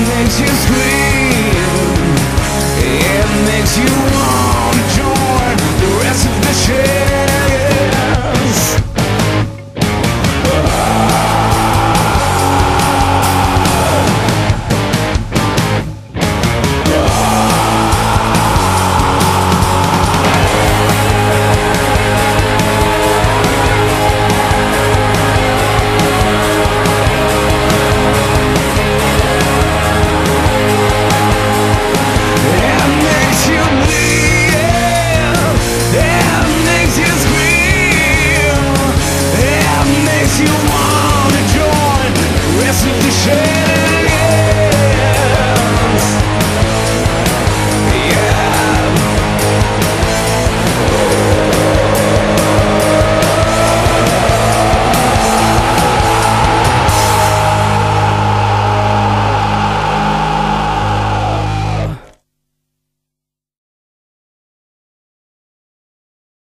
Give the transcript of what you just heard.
makes you scream. It makes you